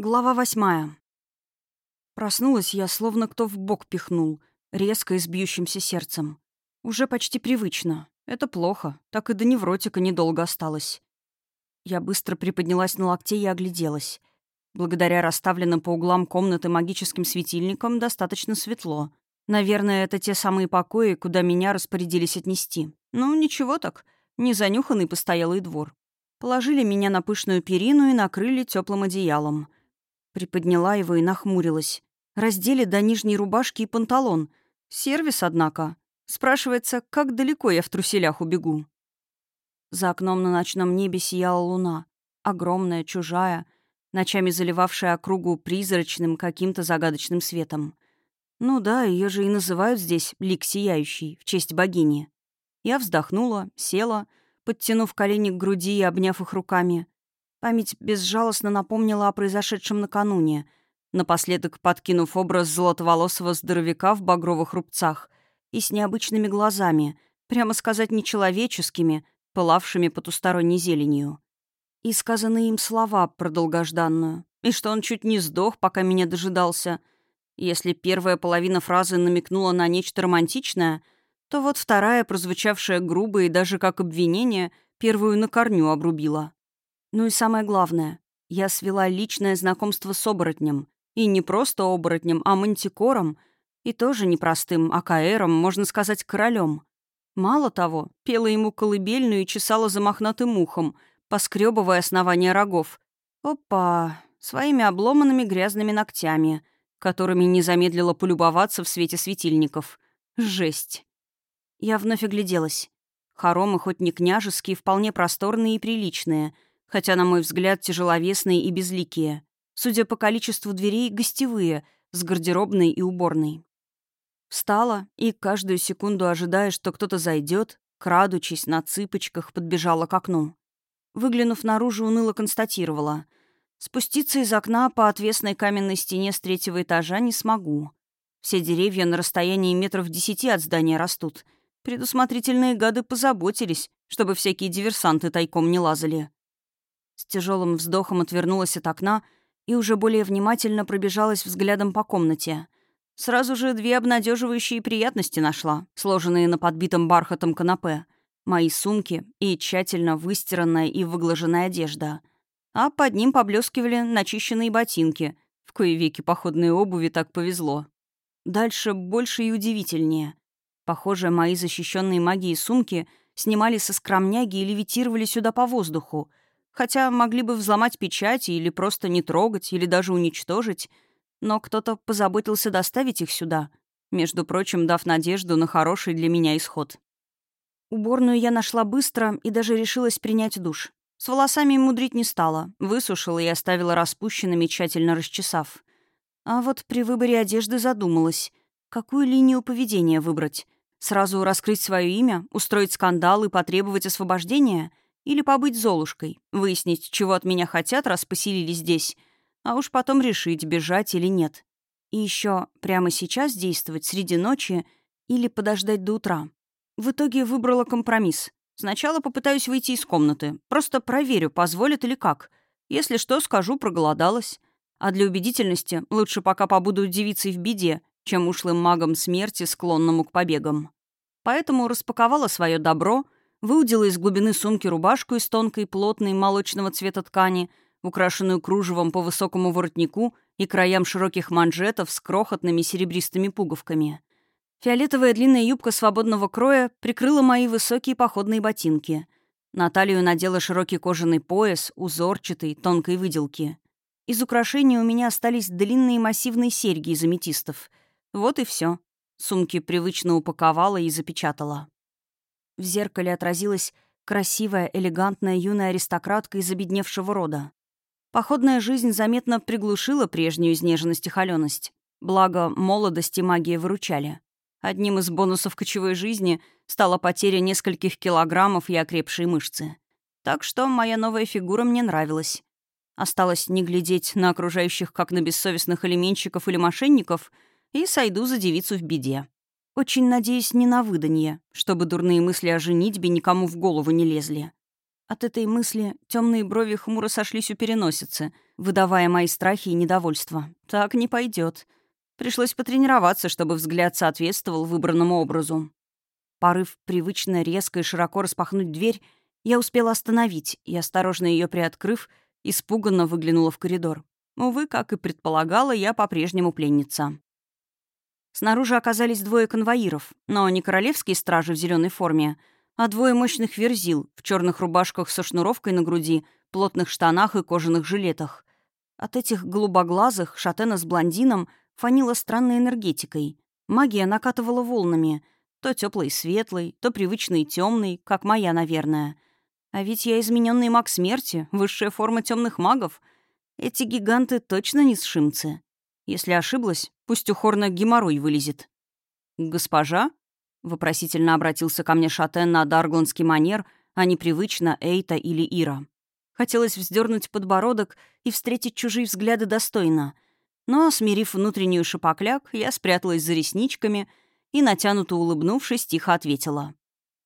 Глава восьмая. Проснулась я, словно кто в бок пихнул, резко и с бьющимся сердцем. Уже почти привычно. Это плохо, так и до невротика недолго осталось. Я быстро приподнялась на локте и огляделась. Благодаря расставленным по углам комнаты магическим светильникам достаточно светло. Наверное, это те самые покои, куда меня распорядились отнести. Ну, ничего так. Незанюханный постоялый двор. Положили меня на пышную перину и накрыли теплым одеялом — Приподняла его и нахмурилась. Раздели до нижней рубашки и панталон. Сервис, однако. Спрашивается, как далеко я в труселях убегу. За окном на ночном небе сияла луна. Огромная, чужая, ночами заливавшая округу призрачным каким-то загадочным светом. Ну да, ее же и называют здесь «лик сияющий» в честь богини. Я вздохнула, села, подтянув колени к груди и обняв их руками. Память безжалостно напомнила о произошедшем накануне, напоследок подкинув образ золотоволосого здоровяка в багровых рубцах и с необычными глазами, прямо сказать нечеловеческими, пылавшими потусторонней зеленью. И сказанные им слова про долгожданную, и что он чуть не сдох, пока меня дожидался. Если первая половина фразы намекнула на нечто романтичное, то вот вторая, прозвучавшая грубо и даже как обвинение, первую на корню обрубила. Ну и самое главное, я свела личное знакомство с оборотнем. И не просто оборотнем, а мантикором. И тоже непростым АКРом, можно сказать, королем. Мало того, пела ему колыбельную и чесала за мохнатым ухом, поскребывая основание рогов. Опа! Своими обломанными грязными ногтями, которыми не замедлила полюбоваться в свете светильников. Жесть. Я вновь огляделась. Хоромы хоть не княжеские, вполне просторные и приличные — хотя, на мой взгляд, тяжеловесные и безликие. Судя по количеству дверей, гостевые, с гардеробной и уборной. Встала и, каждую секунду ожидая, что кто-то зайдет, крадучись на цыпочках, подбежала к окну. Выглянув наружу, уныло констатировала. Спуститься из окна по отвесной каменной стене с третьего этажа не смогу. Все деревья на расстоянии метров десяти от здания растут. Предусмотрительные гады позаботились, чтобы всякие диверсанты тайком не лазали. С тяжелым вздохом отвернулась от окна и уже более внимательно пробежалась взглядом по комнате. Сразу же две обнадеживающие приятности нашла, сложенные на подбитом бархатом канапе. Мои сумки и тщательно выстиранная и выглаженная одежда. А под ним поблескивали начищенные ботинки. В кое веки походной обуви так повезло. Дальше больше и удивительнее. Похоже, мои защищенные магией сумки снимали со скромняги и левитировали сюда по воздуху — Хотя могли бы взломать печати или просто не трогать, или даже уничтожить. Но кто-то позаботился доставить их сюда, между прочим, дав надежду на хороший для меня исход. Уборную я нашла быстро и даже решилась принять душ. С волосами мудрить не стала, высушила и оставила распущенными, тщательно расчесав. А вот при выборе одежды задумалась, какую линию поведения выбрать. Сразу раскрыть свое имя, устроить скандал и потребовать освобождения — или побыть Золушкой, выяснить, чего от меня хотят, раз поселились здесь, а уж потом решить, бежать или нет. И еще прямо сейчас действовать среди ночи или подождать до утра. В итоге выбрала компромисс. Сначала попытаюсь выйти из комнаты. Просто проверю, позволят или как. Если что, скажу, проголодалась. А для убедительности лучше пока побуду девицей в беде, чем ушлым магом смерти, склонному к побегам. Поэтому распаковала свое добро — выудила из глубины сумки рубашку из тонкой, плотной, молочного цвета ткани, украшенную кружевом по высокому воротнику и краям широких манжетов с крохотными серебристыми пуговками. Фиолетовая длинная юбка свободного кроя прикрыла мои высокие походные ботинки. На талию надела широкий кожаный пояс, узорчатый, тонкой выделки. Из украшений у меня остались длинные массивные серьги из аметистов. Вот и все. Сумки привычно упаковала и запечатала. В зеркале отразилась красивая, элегантная юная аристократка из обедневшего рода. Походная жизнь заметно приглушила прежнюю изнеженность и холёность. Благо, молодость и магия выручали. Одним из бонусов кочевой жизни стала потеря нескольких килограммов и окрепшие мышцы. Так что моя новая фигура мне нравилась. Осталось не глядеть на окружающих как на бессовестных элементчиков или мошенников и сойду за девицу в беде. Очень надеюсь не на выданье, чтобы дурные мысли о женитьбе никому в голову не лезли. От этой мысли темные брови хмуро сошлись у переносицы, выдавая мои страхи и недовольство. «Так не пойдет. Пришлось потренироваться, чтобы взгляд соответствовал выбранному образу. Порыв привычно резко и широко распахнуть дверь, я успела остановить и, осторожно ее приоткрыв, испуганно выглянула в коридор. Увы, как и предполагала, я по-прежнему пленница. Снаружи оказались двое конвоиров, но не королевские стражи в зеленой форме, а двое мощных верзил в черных рубашках со шнуровкой на груди, плотных штанах и кожаных жилетах. От этих голубоглазых шатена с блондином фанила странной энергетикой. Магия накатывала волнами — то теплый светлый, то привычный темный, как моя, наверное. А ведь я измененный маг смерти, высшая форма темных магов. Эти гиганты точно не сшимцы. Если ошиблась, пусть у Хорна геморрой вылезет. «Госпожа?» — вопросительно обратился ко мне Шатен на дарглонский манер, а не привычно Эйта или Ира. Хотелось вздернуть подбородок и встретить чужие взгляды достойно. Но, смирив внутреннюю шапокляк, я спряталась за ресничками — и, натянуто улыбнувшись, тихо ответила.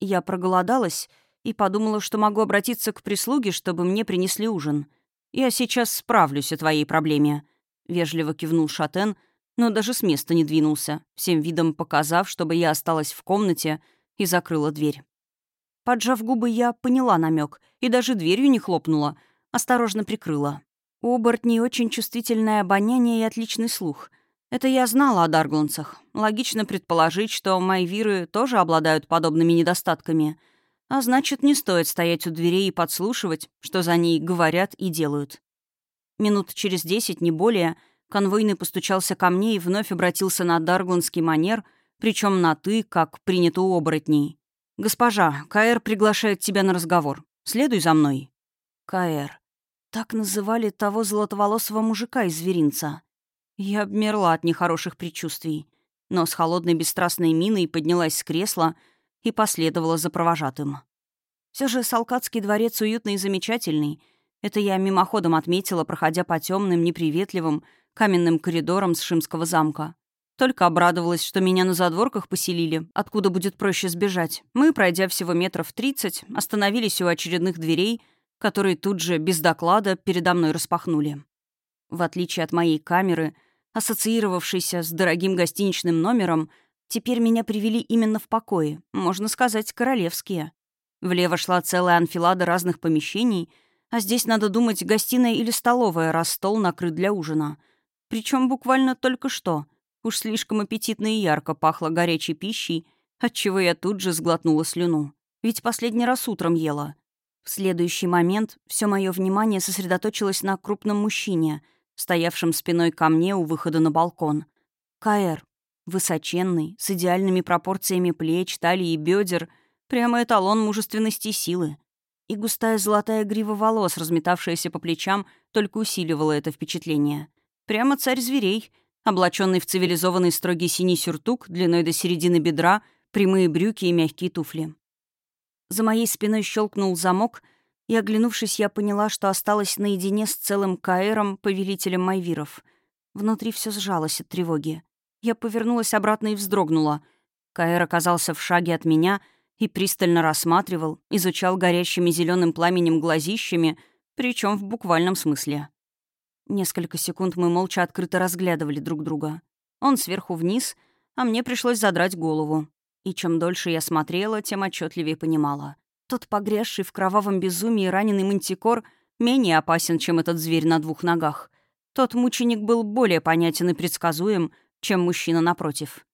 Я проголодалась и подумала, что могу обратиться к прислуге, чтобы мне принесли ужин. Я сейчас справлюсь о твоей проблеме», — вежливо кивнул Шатен, но даже с места не двинулся, всем видом показав, чтобы я осталась в комнате и закрыла дверь. Поджав губы, я поняла намек и даже дверью не хлопнула, осторожно прикрыла. У оборотней очень чувствительное обоняние и отличный слух — это я знала о даргланцах. Логично предположить, что майвиры тоже обладают подобными недостатками. А значит, не стоит стоять у дверей и подслушивать, что за ней говорят и делают. Минут через десять, не более, конвойный постучался ко мне и вновь обратился на даргланский манер, причем на «ты», как принято у оборотней. «Госпожа, Каэр приглашает тебя на разговор. Следуй за мной». Каэр. Так называли того золотоволосого мужика из зверинца. Я обмерла от нехороших предчувствий, но с холодной бесстрастной миной поднялась с кресла и последовала за провожатым. Все же Салкатский дворец уютный и замечательный. Это я мимоходом отметила, проходя по темным, неприветливым, каменным коридорам Сшимского замка. Только обрадовалась, что меня на задворках поселили, откуда будет проще сбежать. Мы, пройдя всего метров тридцать, остановились у очередных дверей, которые тут же, без доклада, передо мной распахнули. В отличие от моей камеры, ассоциировавшейся с дорогим гостиничным номером, теперь меня привели именно в покои, можно сказать, королевские. Влево шла целая анфилада разных помещений, а здесь, надо думать, гостиная или столовая, раз стол накрыт для ужина. Причем буквально только что. Уж слишком аппетитно и ярко пахло горячей пищей, отчего я тут же сглотнула слюну. Ведь последний раз утром ела. В следующий момент все мое внимание сосредоточилось на крупном мужчине — стоявшим спиной ко мне у выхода на балкон. Каэр. Высоченный, с идеальными пропорциями плеч, талии и бедер, прямо эталон мужественности и силы. И густая золотая грива волос, разметавшаяся по плечам, только усиливала это впечатление. Прямо царь зверей, облаченный в цивилизованный строгий синий сюртук длиной до середины бедра, прямые брюки и мягкие туфли. За моей спиной щелкнул замок, и, оглянувшись, я поняла, что осталась наедине с целым Каэром, повелителем Майвиров. Внутри все сжалось от тревоги. Я повернулась обратно и вздрогнула. Каэр оказался в шаге от меня и пристально рассматривал, изучал горящими зеленым пламенем глазищами, причем в буквальном смысле. Несколько секунд мы молча открыто разглядывали друг друга. Он сверху вниз, а мне пришлось задрать голову. И чем дольше я смотрела, тем отчетливее понимала. Тот погрязший в кровавом безумии раненый мантикор менее опасен, чем этот зверь на двух ногах. Тот мученик был более понятен и предсказуем, чем мужчина напротив.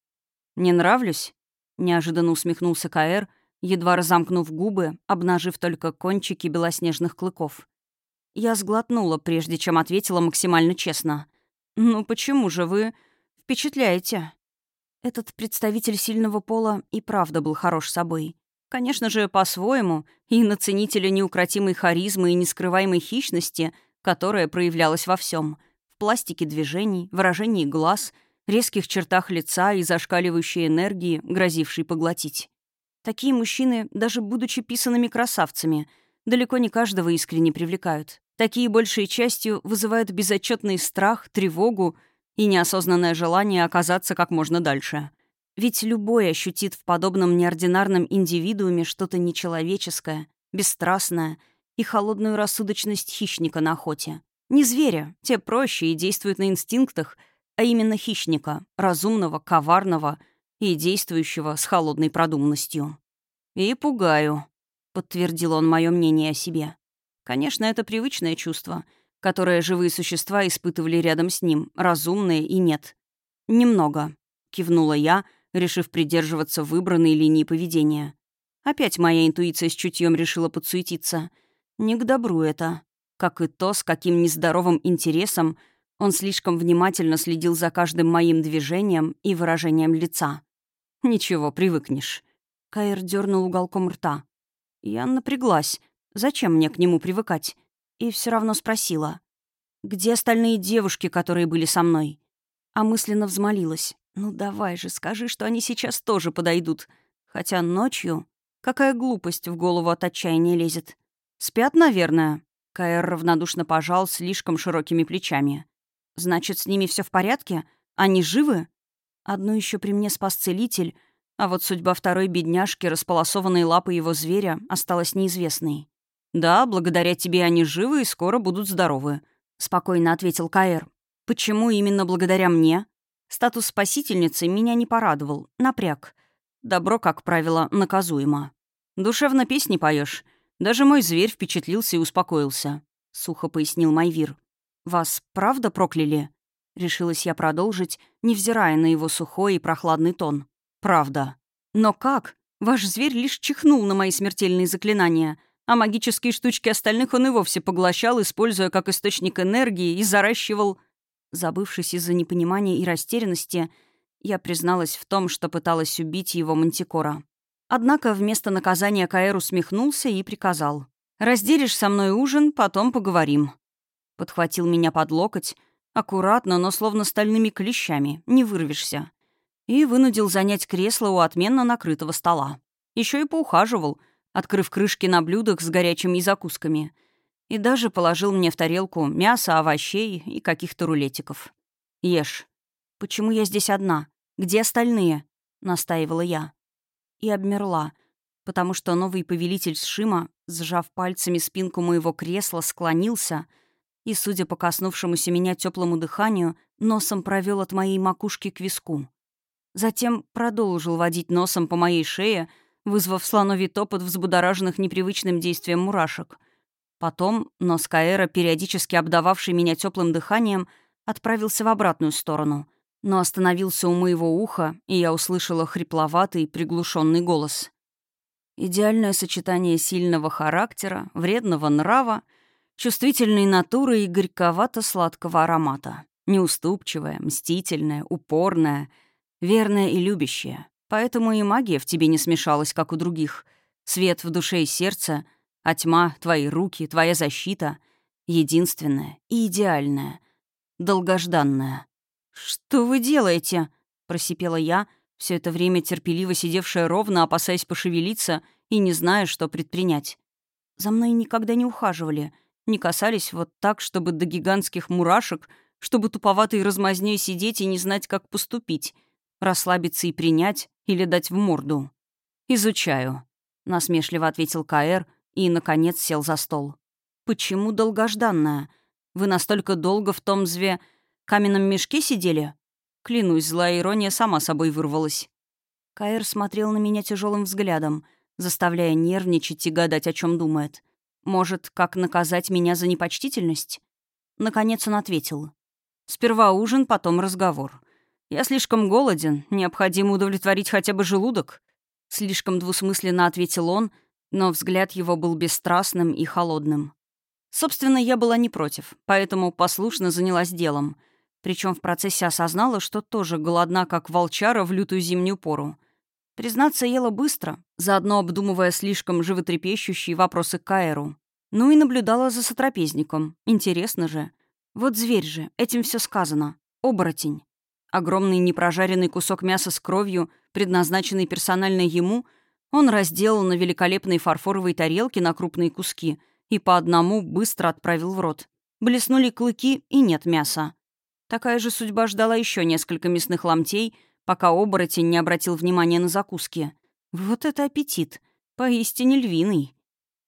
«Не нравлюсь?» — неожиданно усмехнулся Каэр, едва разомкнув губы, обнажив только кончики белоснежных клыков. Я сглотнула, прежде чем ответила максимально честно. «Ну почему же вы впечатляете?» Этот представитель сильного пола и правда был хорош собой. Конечно же, по-своему, и на ценителя неукротимой харизмы и нескрываемой хищности, которая проявлялась во всем: В пластике движений, выражении глаз, резких чертах лица и зашкаливающей энергии, грозившей поглотить. Такие мужчины, даже будучи писанными красавцами, далеко не каждого искренне привлекают. Такие большей частью вызывают безотчетный страх, тревогу и неосознанное желание оказаться как можно дальше. Ведь любой ощутит в подобном неординарном индивидууме что-то нечеловеческое, бесстрастное и холодную рассудочность хищника на охоте. Не зверя, те проще и действуют на инстинктах, а именно хищника, разумного, коварного и действующего с холодной продуманностью. «И пугаю», — подтвердил он мое мнение о себе. Конечно, это привычное чувство, которое живые существа испытывали рядом с ним, разумные и нет. «Немного», — кивнула я, решив придерживаться выбранной линии поведения. Опять моя интуиция с чутьем решила подсуетиться. Не к добру это. Как и то, с каким нездоровым интересом он слишком внимательно следил за каждым моим движением и выражением лица. «Ничего, привыкнешь». Каир дернул уголком рта. Я напряглась. Зачем мне к нему привыкать? И все равно спросила. «Где остальные девушки, которые были со мной?» А мысленно взмолилась. «Ну давай же, скажи, что они сейчас тоже подойдут. Хотя ночью...» Какая глупость в голову от отчаяния лезет. «Спят, наверное?» Каэр равнодушно пожал слишком широкими плечами. «Значит, с ними все в порядке? Они живы?» Одну еще при мне спас целитель, а вот судьба второй бедняжки, располосованной лапы его зверя, осталась неизвестной. «Да, благодаря тебе они живы и скоро будут здоровы», — спокойно ответил Каэр. «Почему именно благодаря мне?» Статус спасительницы меня не порадовал, напряг. Добро, как правило, наказуемо. «Душевно песни поешь. Даже мой зверь впечатлился и успокоился», — сухо пояснил Майвир. «Вас правда прокляли?» Решилась я продолжить, невзирая на его сухой и прохладный тон. «Правда. Но как? Ваш зверь лишь чихнул на мои смертельные заклинания, а магические штучки остальных он и вовсе поглощал, используя как источник энергии, и заращивал...» Забывшись из-за непонимания и растерянности, я призналась в том, что пыталась убить его мантикора. Однако вместо наказания Каэр усмехнулся и приказал. «Разделишь со мной ужин, потом поговорим». Подхватил меня под локоть, аккуратно, но словно стальными клещами, не вырвешься. И вынудил занять кресло у отменно накрытого стола. Еще и поухаживал, открыв крышки на блюдах с горячими закусками. И даже положил мне в тарелку мясо, овощей и каких-то рулетиков. «Ешь», «Почему я здесь одна? Где остальные?» — настаивала я. И обмерла, потому что новый повелитель Сшима, сжав пальцами спинку моего кресла, склонился и, судя по коснувшемуся меня теплому дыханию, носом провел от моей макушки к виску. Затем продолжил водить носом по моей шее, вызвав слоновий топот взбудораженных непривычным действием мурашек. Потом нос Каэра, периодически обдававший меня теплым дыханием, отправился в обратную сторону — но остановился у моего уха, и я услышала хрипловатый, приглушенный голос. Идеальное сочетание сильного характера, вредного нрава, чувствительной натуры и горьковато-сладкого аромата. Неуступчивая, мстительная, упорная, верная и любящая. Поэтому и магия в тебе не смешалась, как у других. Свет в душе и сердце, а тьма — твои руки, твоя защита — единственная и идеальная, долгожданная. «Что вы делаете?» — просипела я, все это время терпеливо сидевшая ровно, опасаясь пошевелиться и не зная, что предпринять. За мной никогда не ухаживали, не касались вот так, чтобы до гигантских мурашек, чтобы туповатой размазнёй сидеть и не знать, как поступить, расслабиться и принять или дать в морду. «Изучаю», — насмешливо ответил Каэр и, наконец, сел за стол. «Почему долгожданная? Вы настолько долго в том зве...» каменном мешке сидели?» Клянусь, злая ирония сама собой вырвалась. Каэр смотрел на меня тяжелым взглядом, заставляя нервничать и гадать, о чем думает. Может, как наказать меня за непочтительность? Наконец он ответил. «Сперва ужин, потом разговор. Я слишком голоден, необходимо удовлетворить хотя бы желудок». Слишком двусмысленно ответил он, но взгляд его был бесстрастным и холодным. Собственно, я была не против, поэтому послушно занялась делом — причем в процессе осознала, что тоже голодна, как волчара в лютую зимнюю пору. Признаться, ела быстро, заодно обдумывая слишком животрепещущие вопросы Каэру. Ну и наблюдала за сотрапезником. Интересно же. Вот зверь же, этим все сказано. Оборотень. Огромный непрожаренный кусок мяса с кровью, предназначенный персонально ему, он разделал на великолепной фарфоровой тарелке на крупные куски и по одному быстро отправил в рот. Блеснули клыки, и нет мяса. Такая же судьба ждала еще несколько мясных ломтей, пока оборотень не обратил внимания на закуски. Вот это аппетит! Поистине львиный.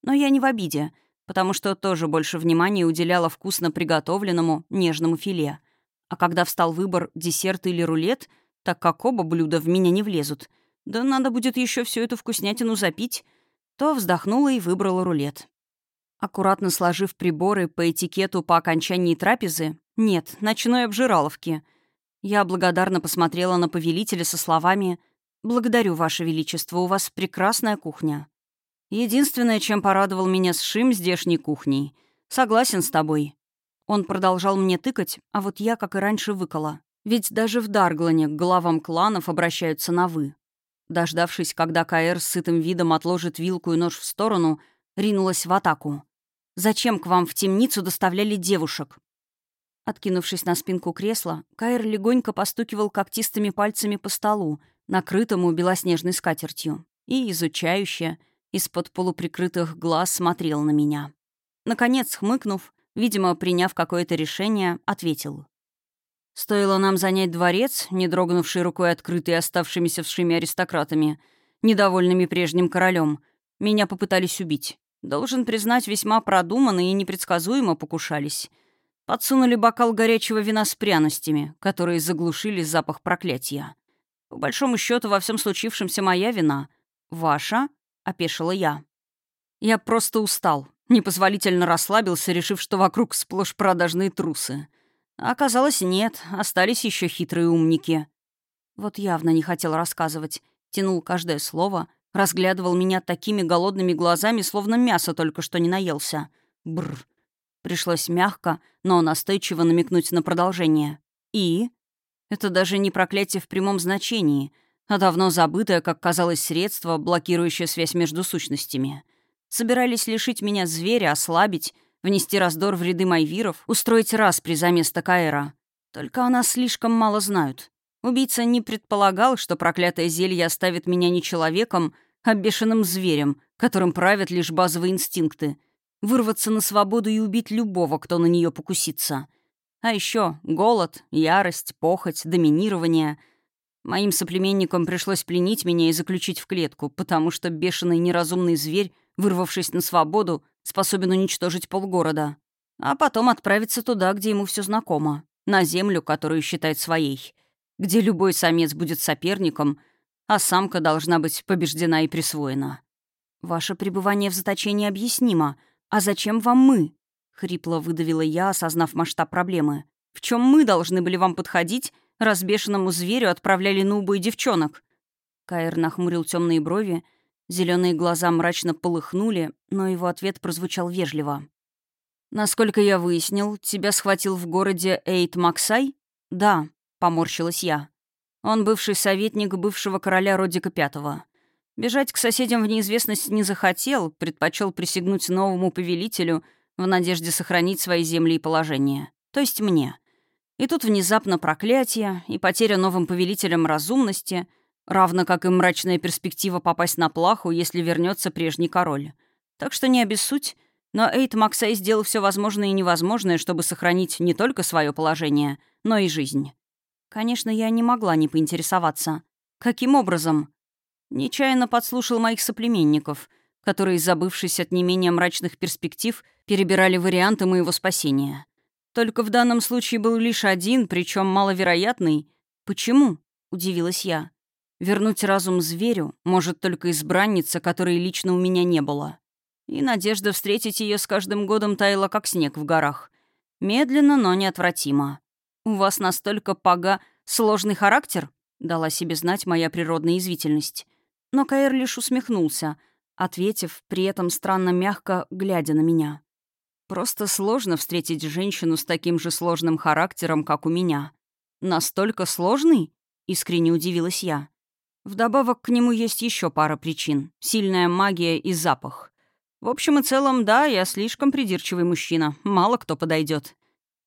Но я не в обиде, потому что тоже больше внимания уделяла вкусно приготовленному нежному филе. А когда встал выбор десерт или рулет, так как оба блюда в меня не влезут, да надо будет еще всю эту вкуснятину запить, то вздохнула и выбрала рулет. Аккуратно сложив приборы по этикету по окончании трапезы, нет, ночной обжираловки, я благодарно посмотрела на повелителя со словами «Благодарю, Ваше Величество, у вас прекрасная кухня». Единственное, чем порадовал меня с Шим здешней кухней. Согласен с тобой. Он продолжал мне тыкать, а вот я, как и раньше, выкола. Ведь даже в Дарглане к главам кланов обращаются на «вы». Дождавшись, когда Каэр с сытым видом отложит вилку и нож в сторону, ринулась в атаку. «Зачем к вам в темницу доставляли девушек?» Откинувшись на спинку кресла, Каэр легонько постукивал когтистыми пальцами по столу, накрытому белоснежной скатертью, и, изучающе, из-под полуприкрытых глаз смотрел на меня. Наконец, хмыкнув, видимо, приняв какое-то решение, ответил. Стоило нам занять дворец, не дрогнувший рукой открытый оставшимися в шиме аристократами, недовольными прежним королем, меня попытались убить. Должен признать, весьма продуманно и непредсказуемо покушались. Подсунули бокал горячего вина с пряностями, которые заглушили запах проклятия. По большому счету, во всем случившемся моя вина. Ваша? — опешила я. Я просто устал, непозволительно расслабился, решив, что вокруг сплошь продажные трусы — оказалось, нет, остались еще хитрые умники. Вот явно не хотел рассказывать, тянул каждое слово, разглядывал меня такими голодными глазами, словно мясо только что не наелся. Бррр. Пришлось мягко, но настойчиво намекнуть на продолжение. И? Это даже не проклятие в прямом значении, а давно забытое, как казалось, средство, блокирующее связь между сущностями. Собирались лишить меня зверя, ослабить, внести раздор в ряды майвиров, устроить распри за место Каэра. Только о нас слишком мало знают. Убийца не предполагал, что проклятое зелье оставит меня не человеком, а бешеным зверем, которым правят лишь базовые инстинкты. Вырваться на свободу и убить любого, кто на нее покусится. А еще голод, ярость, похоть, доминирование. Моим соплеменникам пришлось пленить меня и заключить в клетку, потому что бешеный неразумный зверь, вырвавшись на свободу, способен уничтожить полгорода, а потом отправиться туда, где ему все знакомо, на землю, которую считает своей, где любой самец будет соперником, а самка должна быть побеждена и присвоена. «Ваше пребывание в заточении объяснимо. А зачем вам мы?» — хрипло выдавила я, осознав масштаб проблемы. «В чем мы должны были вам подходить, раз бешеному зверю отправляли нубы и девчонок?» Каэр нахмурил темные брови, Зеленые глаза мрачно полыхнули, но его ответ прозвучал вежливо. «Насколько я выяснил, тебя схватил в городе Эйт Максай?» «Да», — поморщилась я. Он бывший советник бывшего короля Родика Пятого. Бежать к соседям в неизвестность не захотел, предпочел присягнуть новому повелителю в надежде сохранить свои земли и положение. То есть мне. И тут внезапно проклятие и потеря новым повелителем разумности — равно как и мрачная перспектива попасть на плаху, если вернется прежний король. Так что не обессудь, но Эйт Максей сделал все возможное и невозможное, чтобы сохранить не только свое положение, но и жизнь. Конечно, я не могла не поинтересоваться. Каким образом? Нечаянно подслушал моих соплеменников, которые, забывшись от не менее мрачных перспектив, перебирали варианты моего спасения. Только в данном случае был лишь один, причем маловероятный. «Почему?» — удивилась я. Вернуть разум зверю может только избранница, которой лично у меня не было. И надежда встретить ее с каждым годом таяла, как снег в горах. Медленно, но неотвратимо. «У вас настолько пога... сложный характер?» — дала себе знать моя природная извительность. Но Каэр лишь усмехнулся, ответив, при этом странно мягко, глядя на меня. «Просто сложно встретить женщину с таким же сложным характером, как у меня». «Настолько сложный?» — искренне удивилась я. Вдобавок к нему есть еще пара причин. Сильная магия и запах. В общем и целом, да, я слишком придирчивый мужчина. Мало кто подойдет.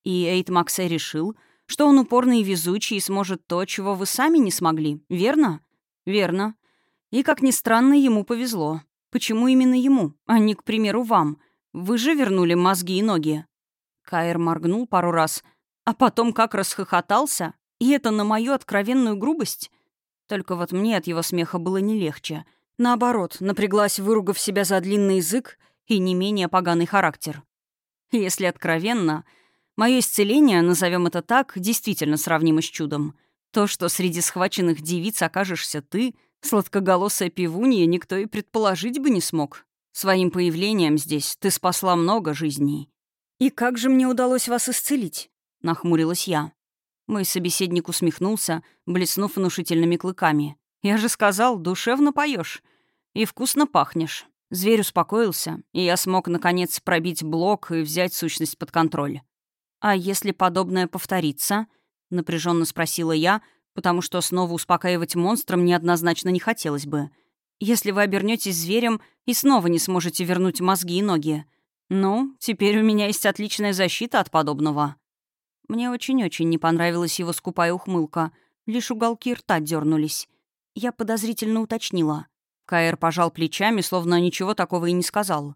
И Эйт Максей решил, что он упорный и везучий и сможет то, чего вы сами не смогли. Верно? Верно. И, как ни странно, ему повезло. Почему именно ему, а не, к примеру, вам? Вы же вернули мозги и ноги. Каэр моргнул пару раз, а потом как расхохотался. И это на мою откровенную грубость — только вот мне от его смеха было не легче. Наоборот, напряглась, выругав себя за длинный язык и не менее поганый характер. Если откровенно, мое исцеление, назовем это так, действительно сравнимо с чудом. То, что среди схваченных девиц окажешься ты, сладкоголосая пивунья, никто и предположить бы не смог. Своим появлением здесь ты спасла много жизней. «И как же мне удалось вас исцелить?» — нахмурилась я. Мой собеседник усмехнулся, блеснув внушительными клыками. «Я же сказал, душевно поешь и вкусно пахнешь». Зверь успокоился, и я смог, наконец, пробить блок и взять сущность под контроль. «А если подобное повторится?» — напряженно спросила я, потому что снова успокаивать монстром неоднозначно не хотелось бы. «Если вы обернетесь зверем и снова не сможете вернуть мозги и ноги. Ну, теперь у меня есть отличная защита от подобного». Мне очень-очень не понравилась его скупая ухмылка. Лишь уголки рта дернулись. Я подозрительно уточнила. Каэр пожал плечами, словно ничего такого и не сказал.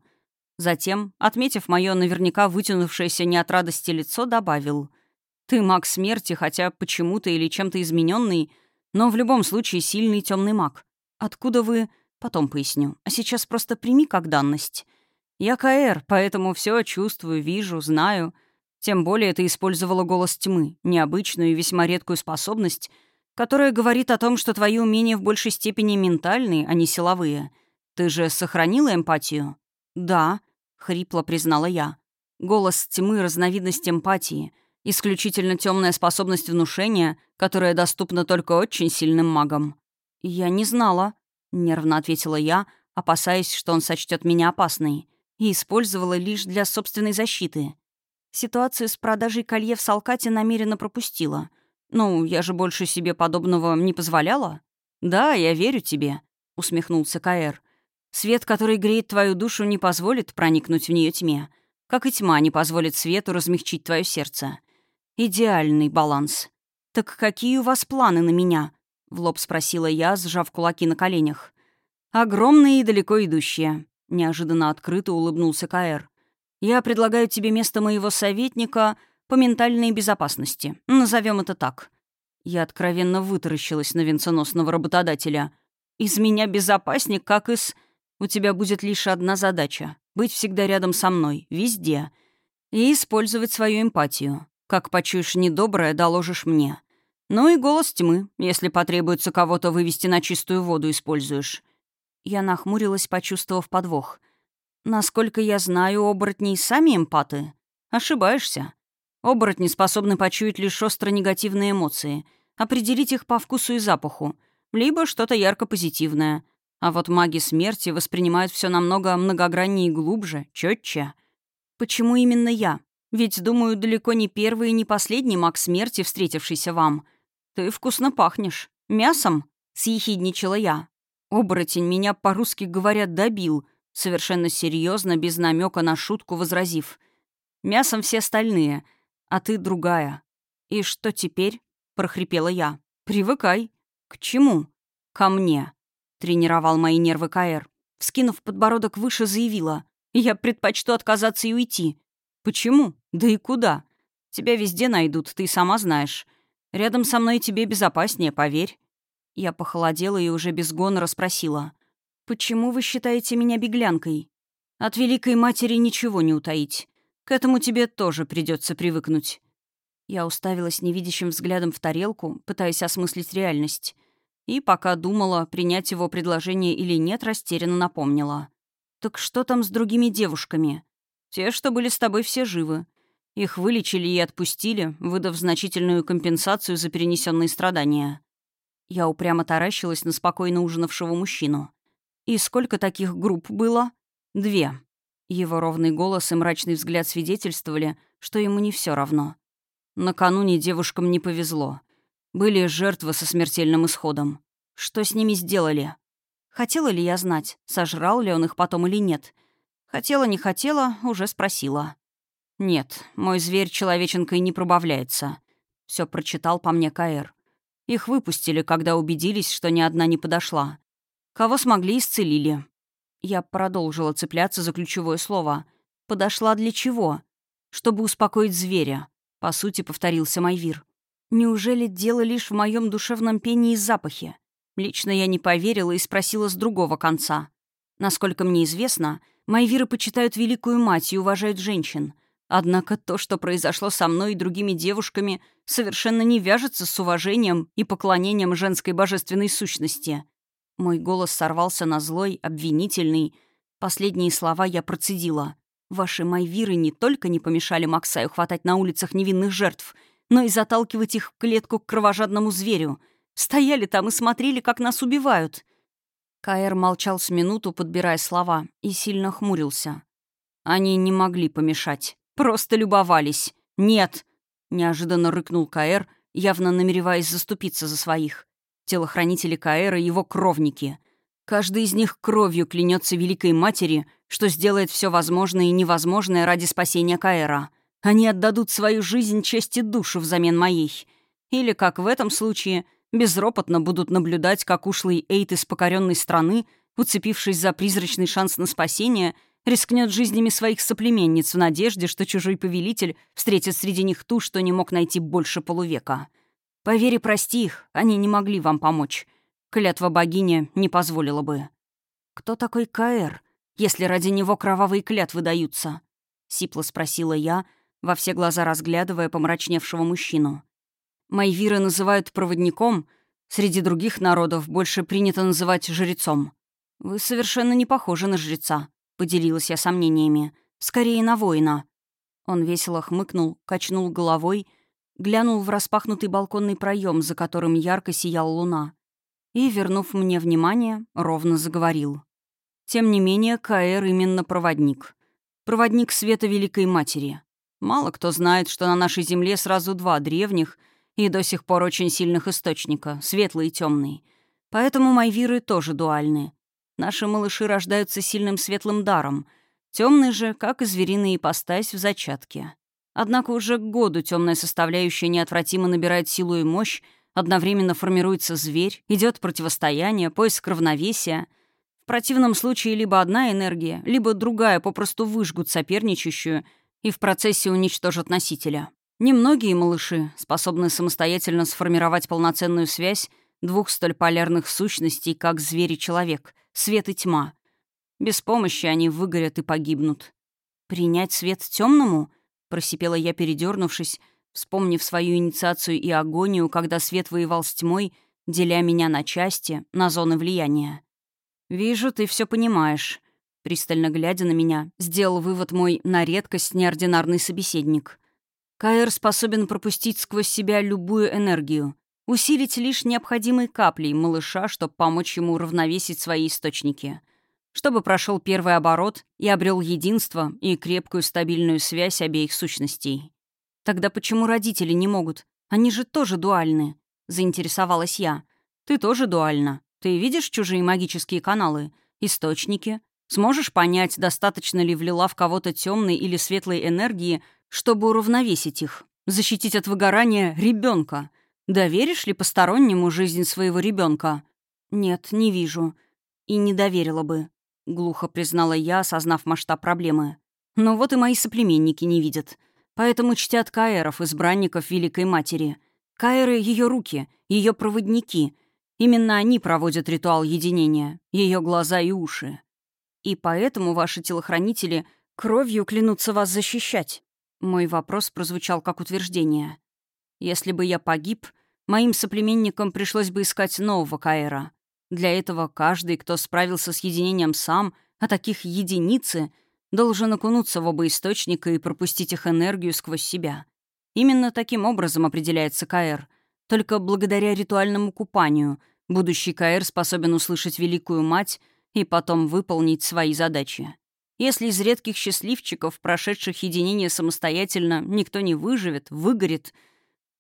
Затем, отметив мое наверняка вытянувшееся не от радости лицо, добавил. «Ты маг смерти, хотя почему-то или чем-то измененный, но в любом случае сильный темный маг. Откуда вы...» Потом поясню. А сейчас просто прими как данность. Я Каэр, поэтому все чувствую, вижу, знаю. Тем более ты использовала голос тьмы, необычную и весьма редкую способность — которая говорит о том, что твои умения в большей степени ментальные, а не силовые. Ты же сохранила эмпатию? Да, хрипло признала я. Голос тьмы — разновидность эмпатии, исключительно темная способность внушения, которая доступна только очень сильным магам. Я не знала, нервно ответила я, опасаясь, что он сочтет меня опасной, и использовала лишь для собственной защиты. Ситуацию с продажей колье в Салкате намеренно пропустила — «Ну, я же больше себе подобного не позволяла?» «Да, я верю тебе», — усмехнулся Каэр. «Свет, который греет твою душу, не позволит проникнуть в нее тьме, как и тьма не позволит свету размягчить твое сердце. Идеальный баланс. Так какие у вас планы на меня?» — в лоб спросила я, сжав кулаки на коленях. «Огромные и далеко идущие», — неожиданно открыто улыбнулся Каэр. «Я предлагаю тебе место моего советника по ментальной безопасности. Назовем это так. Я откровенно вытаращилась на венценосного работодателя. Из меня безопасник, как из... У тебя будет лишь одна задача — быть всегда рядом со мной, везде. И использовать свою эмпатию. Как почуешь недоброе, доложишь мне. Ну и голос тьмы, если потребуется кого-то вывести на чистую воду, используешь. Я нахмурилась, почувствовав подвох. Насколько я знаю, оборотни сами эмпаты. Ошибаешься. Оборотни способны почуять лишь остро негативные эмоции, определить их по вкусу и запаху, либо что-то ярко позитивное. А вот маги смерти воспринимают все намного многограннее и глубже, четче. Почему именно я? Ведь, думаю, далеко не первый и не последний маг смерти, встретившийся вам. Ты вкусно пахнешь. Мясом? Съехидничала я. Оборотень меня, по-русски говоря, добил, совершенно серьезно, без намека на шутку возразив. Мясом все остальные — а ты другая. И что теперь?» — прохрипела я. «Привыкай». «К чему?» «Ко мне», — тренировал мои нервы Каэр. Вскинув подбородок выше, заявила. «Я предпочту отказаться и уйти». «Почему? Да и куда? Тебя везде найдут, ты сама знаешь. Рядом со мной тебе безопаснее, поверь». Я похолодела и уже без гонора спросила. «Почему вы считаете меня беглянкой?» «От Великой Матери ничего не утаить. К этому тебе тоже придется привыкнуть». Я уставилась невидящим взглядом в тарелку, пытаясь осмыслить реальность. И пока думала, принять его предложение или нет, растерянно напомнила. «Так что там с другими девушками?» «Те, что были с тобой, все живы. Их вылечили и отпустили, выдав значительную компенсацию за перенесенные страдания». Я упрямо таращилась на спокойно ужинавшего мужчину. «И сколько таких групп было?» «Две», его ровный голос и мрачный взгляд свидетельствовали, что ему не все равно. Накануне девушкам не повезло. Были жертвы со смертельным исходом. Что с ними сделали? Хотела ли я знать, сожрал ли он их потом или нет? Хотела, не хотела, уже спросила. «Нет, мой зверь человеченкой не пробавляется», — все прочитал по мне Каэр. Их выпустили, когда убедились, что ни одна не подошла. Кого смогли, исцелили. Я продолжила цепляться за ключевое слово. «Подошла для чего?» «Чтобы успокоить зверя», — по сути повторился Майвир. «Неужели дело лишь в моем душевном пении и запахе?» Лично я не поверила и спросила с другого конца. Насколько мне известно, Майвиры почитают великую мать и уважают женщин. Однако то, что произошло со мной и другими девушками, совершенно не вяжется с уважением и поклонением женской божественной сущности. Мой голос сорвался на злой, обвинительный. Последние слова я процедила. Ваши майвиры не только не помешали Максаю хватать на улицах невинных жертв, но и заталкивать их в клетку к кровожадному зверю. Стояли там и смотрели, как нас убивают. Каэр молчал с минуту, подбирая слова, и сильно хмурился. Они не могли помешать. Просто любовались. Нет!» — неожиданно рыкнул Каэр, явно намереваясь заступиться за своих. Телохранители Каэра — его кровники. Каждый из них кровью клянется Великой Матери, что сделает все возможное и невозможное ради спасения Каэра. Они отдадут свою жизнь, честь и душу взамен моей. Или, как в этом случае, безропотно будут наблюдать, как ушлый Эйт из покоренной страны, уцепившись за призрачный шанс на спасение — рискнет жизнями своих соплеменниц в надежде, что чужой повелитель встретит среди них ту, что не мог найти больше полувека. Поверь и прости их, они не могли вам помочь. Клятва богини не позволила бы. «Кто такой Каэр, если ради него кровавые клятвы даются?» — сипло спросила я, во все глаза разглядывая помрачневшего мужчину. Майвиры называют проводником, среди других народов больше принято называть жрецом. Вы совершенно не похожи на жреца поделилась я сомнениями. «Скорее на воина». Он весело хмыкнул, качнул головой, глянул в распахнутый балконный проем, за которым ярко сияла луна, и, вернув мне внимание, ровно заговорил. Тем не менее, Каэр именно проводник. Проводник света Великой Матери. Мало кто знает, что на нашей Земле сразу два древних и до сих пор очень сильных источника — светлый и темный. Поэтому майвиры тоже дуальны. Наши малыши рождаются сильным светлым даром. Темный же, как и звериная ипостась, в зачатке. Однако уже к году темная составляющая неотвратимо набирает силу и мощь, одновременно формируется зверь, идет противостояние, поиск равновесия. В противном случае либо одна энергия, либо другая попросту выжгут соперничающую и в процессе уничтожат носителя. Немногие малыши способны самостоятельно сформировать полноценную связь двух столь полярных сущностей, как зверь и человек, свет и тьма. Без помощи они выгорят и погибнут. «Принять свет темному?» — просипела я, передернувшись, вспомнив свою инициацию и агонию, когда свет воевал с тьмой, деля меня на части, на зоны влияния. «Вижу, ты все понимаешь», — пристально глядя на меня, сделал вывод мой на редкость неординарный собеседник. Каэр способен пропустить сквозь себя любую энергию, усилить лишь необходимой каплей малыша, чтобы помочь ему уравновесить свои источники. Чтобы прошел первый оборот и обрел единство и крепкую стабильную связь обеих сущностей. Тогда почему родители не могут? Они же тоже дуальны, заинтересовалась я. Ты тоже дуальна. Ты видишь чужие магические каналы, источники? Сможешь понять, достаточно ли влила в кого-то темной или светлой энергии, чтобы уравновесить их, защитить от выгорания ребенка, Доверишь ли постороннему жизнь своего ребенка? Нет, не вижу. И не доверила бы. Глухо признала я, осознав масштаб проблемы. Но вот и мои соплеменники не видят. Поэтому чтят каэров, избранников Великой Матери. Каэры — ее руки, ее проводники. Именно они проводят ритуал единения, ее глаза и уши. И поэтому ваши телохранители кровью клянутся вас защищать. Мой вопрос прозвучал как утверждение. Если бы я погиб, моим соплеменникам пришлось бы искать нового Каэра. Для этого каждый, кто справился с единением сам, а таких единицы, должен окунуться в оба источника и пропустить их энергию сквозь себя. Именно таким образом определяется Каэр. Только благодаря ритуальному купанию будущий Каэр способен услышать Великую Мать и потом выполнить свои задачи. Если из редких счастливчиков, прошедших единение самостоятельно, никто не выживет, выгорит —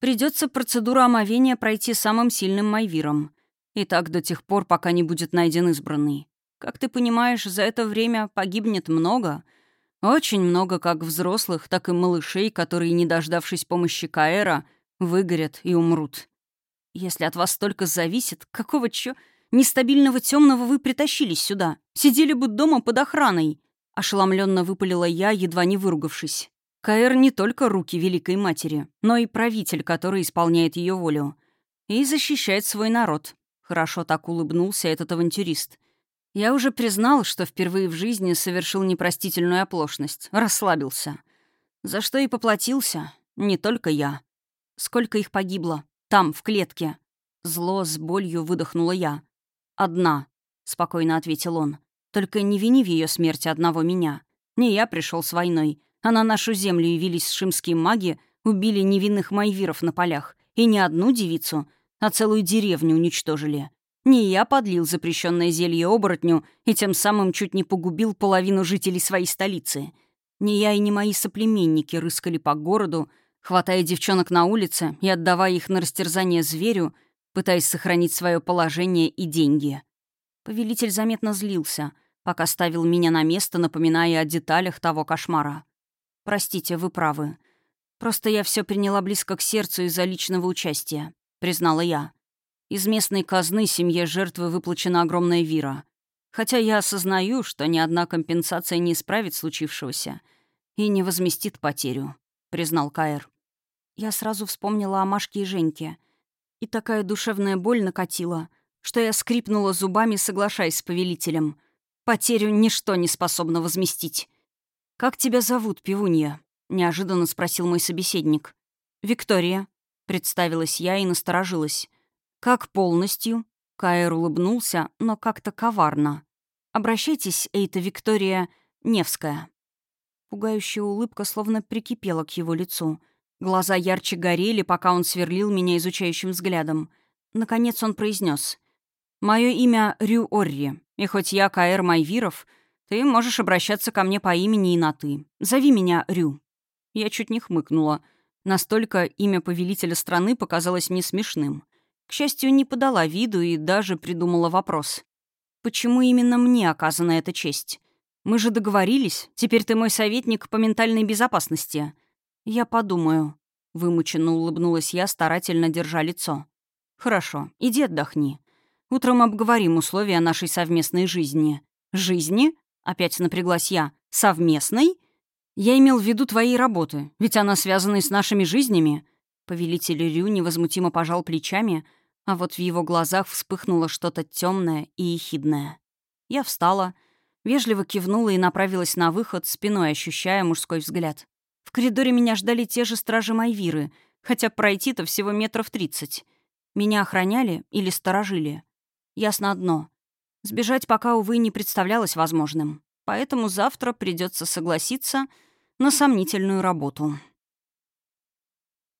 Придется процедуру омовения пройти самым сильным майвиром. И так до тех пор, пока не будет найден избранный. Как ты понимаешь, за это время погибнет много. Очень много как взрослых, так и малышей, которые, не дождавшись помощи Каэра, выгорят и умрут. Если от вас столько зависит, какого чё... Нестабильного темного вы притащились сюда. Сидели бы дома под охраной. Ошеломленно выпалила я, едва не выругавшись. Каэр не только руки Великой Матери, но и правитель, который исполняет ее волю. И защищает свой народ. Хорошо так улыбнулся этот авантюрист. Я уже признал, что впервые в жизни совершил непростительную оплошность, расслабился. За что и поплатился, не только я. Сколько их погибло, там, в клетке. Зло с болью выдохнула я. «Одна», — спокойно ответил он. «Только не вини в ее смерти одного меня. Не я пришел с войной, а на нашу землю явились шимские маги, убили невинных майвиров на полях. И не одну девицу, а целую деревню уничтожили. Не я подлил запрещенное зелье оборотню и тем самым чуть не погубил половину жителей своей столицы. Не я и не мои соплеменники рыскали по городу, хватая девчонок на улице и отдавая их на растерзание зверю, пытаясь сохранить свое положение и деньги. Повелитель заметно злился, пока ставил меня на место, напоминая о деталях того кошмара. «Простите, вы правы. Просто я все приняла близко к сердцу из-за личного участия», — признала я. Из местной казны семье жертвы выплачена огромная вира. Хотя я осознаю, что ни одна компенсация не исправит случившегося и не возместит потерю», — признал Каэр. Я сразу вспомнила о Машке и Женьке. И такая душевная боль накатила, что я скрипнула зубами, соглашаясь с повелителем. Потерю ничто не способно возместить. «Как тебя зовут, пивунья?» — неожиданно спросил мой собеседник. «Виктория», — представилась я и насторожилась. «Как полностью?» Каэр улыбнулся, но как-то коварно. «Обращайтесь, Эйта Виктория Невская». Пугающая улыбка словно прикипела к его лицу. Глаза ярче горели, пока он сверлил меня изучающим взглядом. Наконец он произнес: «Мое имя Рю Орри, и хоть я Каэр Майвиров, ты можешь обращаться ко мне по имени и на «ты». Зови меня Рю». Я чуть не хмыкнула. Настолько имя повелителя страны показалось мне смешным. К счастью, не подала виду и даже придумала вопрос. «Почему именно мне оказана эта честь? Мы же договорились, теперь ты мой советник по ментальной безопасности». «Я подумаю», — вымученно улыбнулась я, старательно держа лицо. «Хорошо, иди отдохни. Утром обговорим условия нашей совместной жизни». «Жизни?» — опять напряглась я. «Совместной?» «Я имел в виду твоей работы, ведь она связана и с нашими жизнями». Повелитель Рю невозмутимо пожал плечами — а вот в его глазах вспыхнуло что-то темное и ехидное. Я встала, вежливо кивнула и направилась на выход, спиной ощущая мужской взгляд. В коридоре меня ждали те же стражи Майвиры, хотя пройти-то всего метров тридцать. Меня охраняли или сторожили. Ясно одно. Сбежать пока, увы, не представлялось возможным. Поэтому завтра придется согласиться на сомнительную работу.